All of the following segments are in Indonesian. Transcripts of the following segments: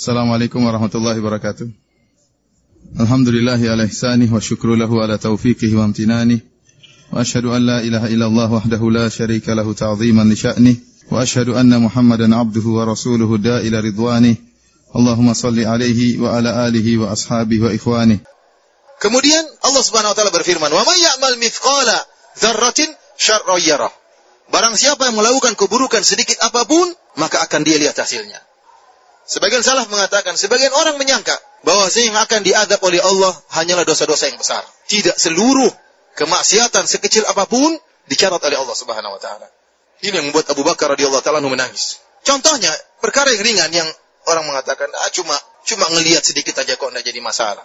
Assalamualaikum warahmatullahi wabarakatuh. Alhamdulillahi ala ihsanih wa syukru lahu ala taufiqihi wa amtinanih. Wa ashhadu an la ilaha illallah wahdahu la syarika lahu ta'ziman li sya'nih. Wa ashhadu anna Muhammadan abduhu wa rasuluhu da'ila ridwanih. Allahumma salli alaihi wa ala alihi wa ashabihi wa ikhwanih. Kemudian Allah Subhanahu wa taala berfirman, "Wa may ya'mal mithqala dzarratin syarran yarah." Barang siapa yang melakukan keburukan sedikit apa pun, maka akan dia lihat hasilnya. Sebagian salah mengatakan, sebagian orang menyangka bahwa yang akan diadab oleh Allah hanyalah dosa-dosa yang besar. Tidak seluruh kemaksiatan sekecil apa pun dicatat oleh Allah Subhanahu wa taala. Ini yang membuat Abu Bakar radhiyallahu taala menangis. Contohnya, perkara yang ringan yang orang mengatakan, ah cuma cuma ngelihat sedikit aja kok enggak jadi masalah.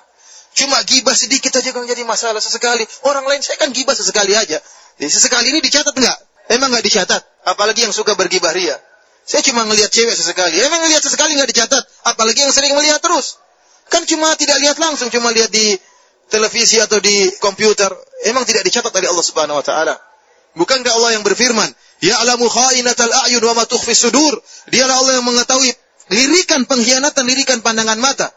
Cuma gibah sedikit aja kok jadi masalah sesekali. Orang lain saya kan gibah sesekali aja. Jadi sesekali ini dicatat enggak? Emang enggak dicatat? Apalagi yang suka bergibah ria. Saya cuma ngelihat cewek sesekali. Emang ngelihat sesekali nggak dicatat? Apalagi yang sering melihat terus. Kan cuma tidak lihat langsung, cuma lihat di televisi atau di komputer. Emang tidak dicatat oleh Allah Subhanahu wa taala. Bukankah Allah yang berfirman, "Ya'lamu kha'inatal a'yun wa ma tukhfi sudur." Dialah Allah yang mengetahui lirikan pengkhianatan, lirikan pandangan mata.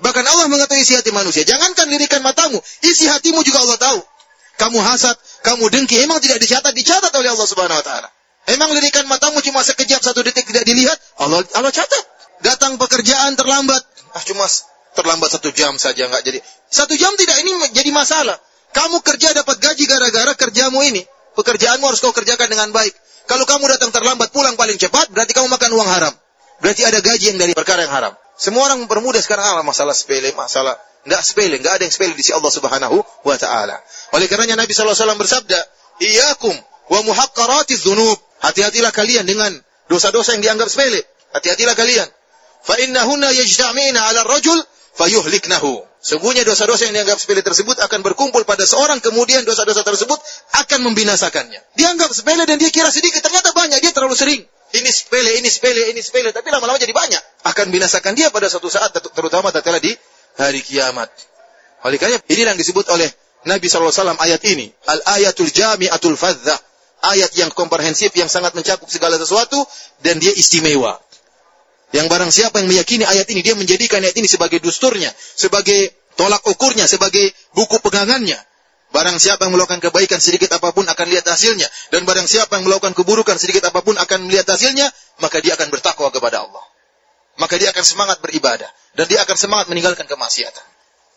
Bahkan Allah mengetahui isi hati manusia. Jangankan lirikan matamu, isi hatimu juga Allah tahu. Kamu hasad, kamu dengki, emang tidak dicatat, dicatat oleh Allah Subhanahu wa taala. Emang lirikan matamu cuma sekejap satu detik tidak dilihat? Allah Allah catat. Datang pekerjaan terlambat, ah cuma terlambat satu jam saja nggak jadi. Satu jam tidak ini jadi masalah. Kamu kerja dapat gaji gara-gara kerjamu ini. Pekerjaanmu harus kau kerjakan dengan baik. Kalau kamu datang terlambat pulang paling cepat, berarti kamu makan uang haram. Berarti ada gaji yang dari perkara yang haram. Semua orang mempermudah sekarang ah, masalah sepele, masalah enggak sepele, enggak ada yang sepele di sisi Allah Subhanahu wa taala. Oleh karenanya Nabi sallallahu alaihi wasallam bersabda, "Iyyakum wa muhaqqaratiz dzunub." Hati-hatilah kalian dengan dosa-dosa yang dianggap sepele. Hati-hatilah kalian. Fa innahunna yajta'mina 'ala ar-rajul fayuhliknahu. Sungguhnya dosa-dosa yang dianggap sepele tersebut akan berkumpul pada seorang kemudian dosa-dosa tersebut akan membinasakannya. Dianggap sepele dan dia kira sedikit, ternyata banyak, dia terlalu sering. Ini sepele, ini sepele, ini sepele, tapi lama-lama jadi banyak. Akan binasakan dia pada suatu saat terutama tatkala di hari kiamat. Oleh karena ini yang disebut oleh Nabi SAW ayat ini. Al-ayatul jami'atul fadzah ayat yang komprehensif yang sangat mencakup segala sesuatu dan dia istimewa. Yang barang siapa yang meyakini ayat ini dia menjadikan ayat ini sebagai dusturnya, sebagai tolak ukurnya, sebagai buku pegangannya. Barang siapa yang melakukan kebaikan sedikit apa pun akan lihat hasilnya dan barang siapa yang melakukan keburukan sedikit apa pun akan melihat hasilnya, maka dia akan bertakwa kepada Allah. Maka dia akan semangat beribadah dan dia akan semangat meninggalkan kemaksiatan.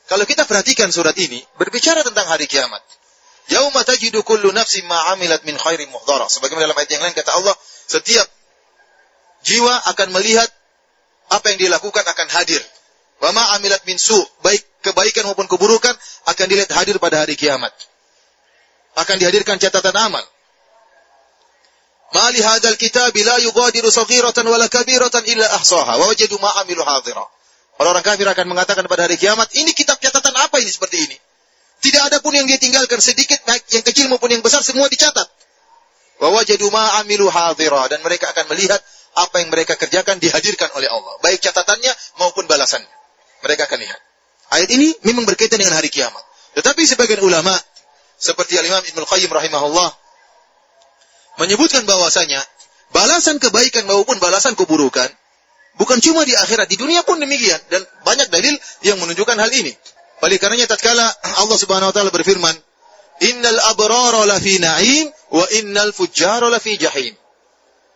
Kalau kita perhatikan surat ini berbicara tentang hari kiamat. Yauma tajidu kullu nafsin ma amilat min khairin muhdara. Sebagaimana dalam ayat yang lain kata Allah, setiap jiwa akan melihat apa yang dia lakukan akan hadir. Wa ma amilat min su, baik kebaikan maupun keburukan akan dilihat hadir pada hari kiamat. Akan dihadirkan catatan amal. Ma li hadzal kitab la yughadiru saghiratan wala kabiratan illa ahsaha wa wajadu ma amilu hadira. Orang-orang kafir akan mengatakan pada hari kiamat, ini kitab catatan apa ini seperti ini? Tidak ada pun yang dia tinggalkan sedikit, baik yang kecil maupun yang besar semua dicatat. Wa wajadu ma amilu hadira dan mereka akan melihat apa yang mereka kerjakan dihadirkan oleh Allah, baik catatannya maupun balasannya. Mereka akan lihat. Ayat ini memang berkaitan dengan hari kiamat. Tetapi sebagian ulama seperti Al-Imam Ibnu Qayyim rahimahullah menyebutkan bahwasanya balasan kebaikan maupun balasan keburukan bukan cuma di akhirat, di dunia pun demikian dan banyak dalil yang menunjukkan hal ini. Oleh karenanya tatkala Allah Subhanahu wa taala berfirman, "Innal abrara lafi na'im wa innal fujjara lafi jahim."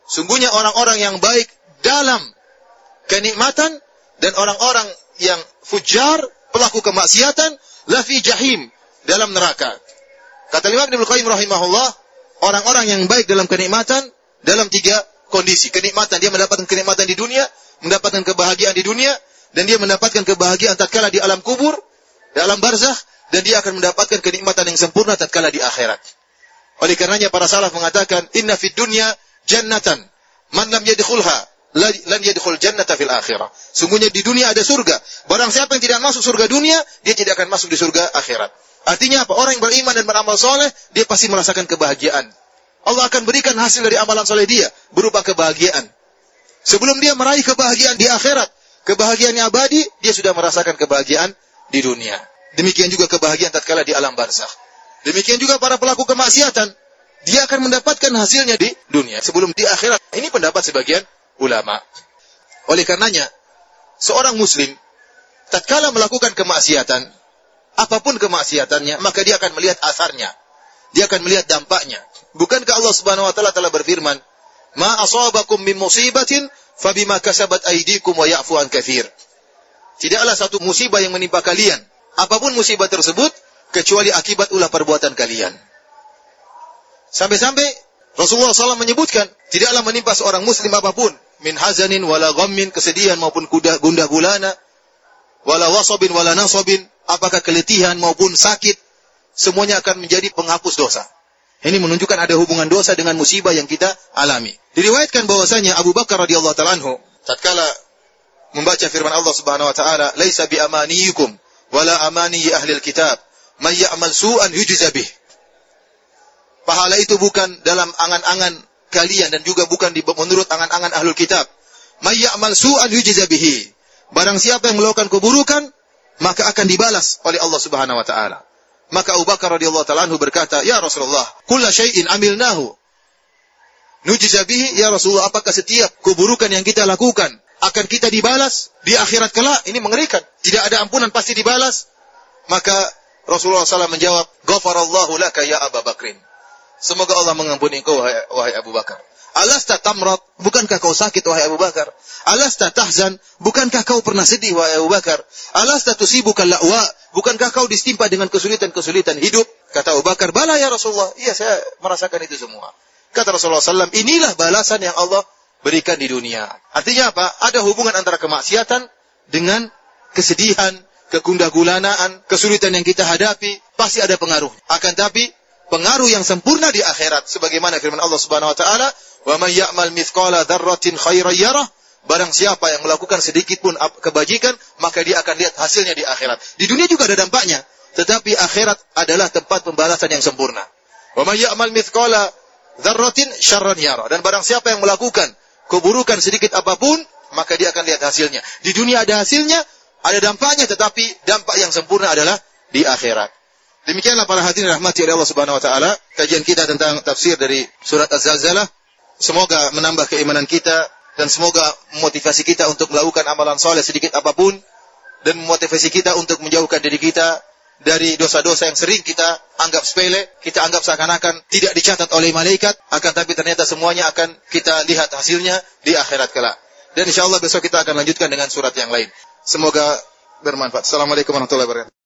Sungguhnya orang-orang yang baik dalam kenikmatan dan orang-orang yang fujar, pelaku kemaksiatan, lafi jahim, dalam neraka. Kata Imam Ibnu Qayyim rahimahullah, orang-orang yang baik dalam kenikmatan dalam tiga kondisi. Kenikmatan dia mendapatkan kenikmatan di dunia, mendapatkan kebahagiaan di dunia, dan dia mendapatkan kebahagiaan tatkala di alam kubur, dalam barzah dan dia akan mendapatkan kenikmatan yang sempurna tatkala di akhirat. Oleh karenanya para salaf mengatakan inna fid dunya jannatan man lam yadkhulha lan yadkhul jannata fil akhirah. Sungguhnya di dunia ada surga. Barang siapa yang tidak masuk surga dunia, dia tidak akan masuk di surga akhirat. Artinya apa? Orang yang beriman dan beramal soleh, dia pasti merasakan kebahagiaan. Allah akan berikan hasil dari amalan soleh dia, berupa kebahagiaan. Sebelum dia meraih kebahagiaan di akhirat, kebahagiaan yang abadi, dia sudah merasakan kebahagiaan di dunia. Demikian juga kebahagiaan tatkala di alam barzakh. Demikian juga para pelaku kemaksiatan, dia akan mendapatkan hasilnya di dunia sebelum di akhirat. Ini pendapat sebagian ulama. Oleh karenanya, seorang muslim tatkala melakukan kemaksiatan, apa pun kemaksiatannya, maka dia akan melihat asarnya. Dia akan melihat dampaknya. Bukankah Allah Subhanahu wa taala telah berfirman, "Ma asabakum min musibatin fabima kasabat aydikum wa ya'fu an katsir." Tidaklah satu musibah yang menimpa kalian, apa pun musibah tersebut kecuali akibat ulah perbuatan kalian. Sampai-sampai Rasulullah SAW menyebutkan, tidaklah menimpa seorang muslim apa pun, min hazanin wala ghammin, kesedihan maupun kuda, gundah gulana, wala wasabin wala nasabin, apakah keletihan maupun sakit, semuanya akan menjadi penghapus dosa. Ini menunjukkan ada hubungan dosa dengan musibah yang kita alami. Diriwayatkan bahwasanya Abu Bakar radhiyallahu taala anhu tatkala membaca firman Allah Subhanahu wa taala, "Laisa bi amaniyikum wala amani ahli alkitab, may ya'mal su'an yujza bih." Pahala itu bukan dalam angan-angan kalian dan juga bukan di, menurut angan-angan ahlul kitab. May ya'mal su'an yujza bihi. Barang siapa yang melakukan keburukan, maka akan dibalas oleh Allah Subhanahu wa taala. Maka Abu Bakar radhiyallahu taala anhu berkata, "Ya Rasulullah, kulla syai'in amilnahu nujiza bihi ya Rasulullah, apakah setiap keburukan yang kita lakukan akan kita dibalas di akhirat kelak? Ini mengerikan. Tidak ada ampunan pasti dibalas." Maka Rasulullah SAW menjawab, "Ghafarallahu laka ya Abu Bakrin." Semoga Allah mengampuni engkau wahai, wahai Abu Bakar. Alasta tamrat, bukankah kau sakit wahai Abu Bakar? Alasta tahzan, bukankah kau pernah sedih wahai Abu Bakar? Alasta tusibuka la'wa, bukankah kau distimpa dengan kesulitan-kesulitan hidup? Kata Abu Bakar, bala ya Rasulullah. Iya, saya merasakan itu semua. Kata Rasulullah SAW, inilah balasan yang Allah berikan di dunia. Artinya apa? Ada hubungan antara kemaksiatan dengan kesedihan, kegundah gulanaan, kesulitan yang kita hadapi, pasti ada pengaruh. Akan tapi, pengaruh yang sempurna di akhirat sebagaimana firman Allah Subhanahu wa taala wa may ya'mal mithqala dzarratin khairan barang siapa yang melakukan sedikit pun kebajikan maka dia akan lihat hasilnya di akhirat di dunia juga ada dampaknya tetapi akhirat adalah tempat pembalasan yang sempurna wa may ya'mal mithqala dzarratin syarran dan barang siapa yang melakukan keburukan sedikit apa pun maka dia akan lihat hasilnya. Di dunia ada hasilnya ada dampaknya tetapi dampak yang sempurna adalah di akhirat. Demikianlah para hadirin rahmati oleh Allah Subhanahu wa taala. Kajian kita tentang tafsir dari surat Az-Zalzalah. Semoga menambah keimanan kita dan semoga motivasi kita untuk melakukan amalan soleh sedikit apa pun dan motivasi kita untuk menjauhkan diri kita dari dosa-dosa yang sering kita anggap sepele, kita anggap seakan-akan tidak dicatat oleh malaikat, akan tapi ternyata semuanya akan kita lihat hasilnya di akhirat kelak. Dan insya Allah besok kita akan lanjutkan dengan surat yang lain. Semoga bermanfaat. Assalamualaikum warahmatullahi wabarakatuh.